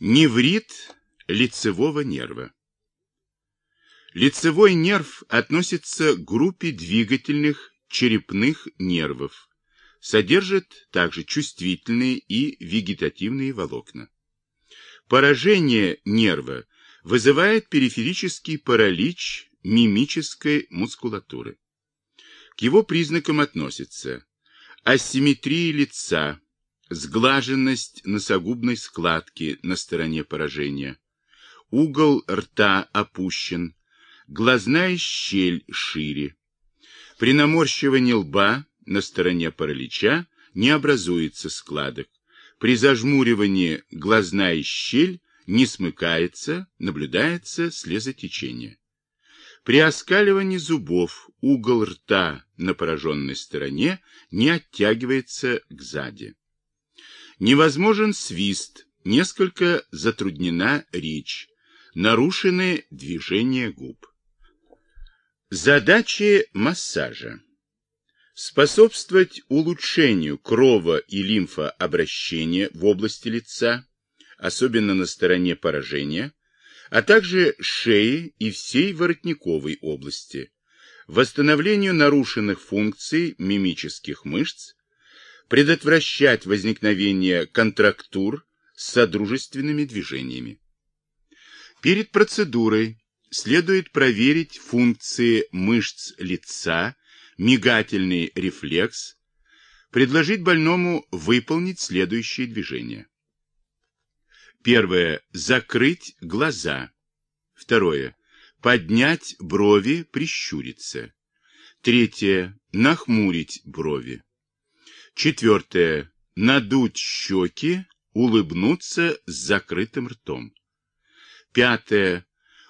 Неврит лицевого нерва. Лицевой нерв относится к группе двигательных черепных нервов. Содержит также чувствительные и вегетативные волокна. Поражение нерва вызывает периферический паралич мимической мускулатуры. К его признакам относятся асимметрия лица, сглаженность носогубной складки на стороне поражения, угол рта опущен, глазная щель шире. При наморщивании лба на стороне паралича не образуется складок. При зажмуривании глазная щель не смыкается, наблюдается слезотечение. При оскаливании зубов угол рта на пораженной стороне не оттягивается к сзади. Невозможен свист, несколько затруднена речь, нарушены движения губ. Задачи массажа. Способствовать улучшению крово- и лимфообращения в области лица, особенно на стороне поражения, а также шеи и всей воротниковой области, восстановлению нарушенных функций мимических мышц, предотвращать возникновение контрактур с содружественными движениями. Перед процедурой следует проверить функции мышц лица, мигательный рефлекс, предложить больному выполнить следующие движения. Первое. Закрыть глаза. Второе. Поднять брови, прищуриться. Третье. Нахмурить брови. Четвертое. Надуть щеки, улыбнуться с закрытым ртом. Пятое.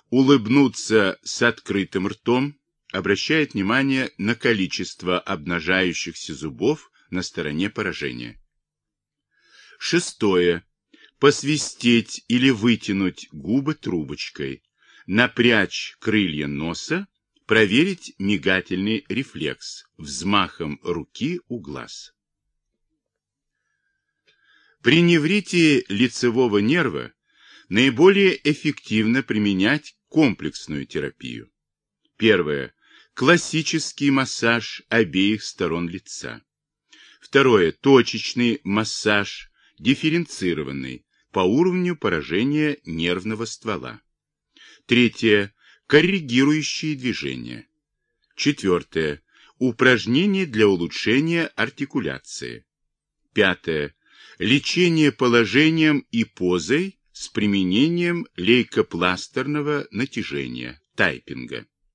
Улыбнуться с открытым ртом. Обращает внимание на количество обнажающихся зубов на стороне поражения. Шестое посвистеть или вытянуть губы трубочкой, напрячь крылья носа, проверить мигательный рефлекс взмахом руки у глаз. При неврите лицевого нерва наиболее эффективно применять комплексную терапию. Первое. Классический массаж обеих сторон лица. Второе. Точечный массаж, дифференцированный, по уровню поражения нервного ствола. Третье. Коррегирующие движения. Четвертое. Упражнения для улучшения артикуляции. Пятое. Лечение положением и позой с применением лейкопластерного натяжения, тайпинга.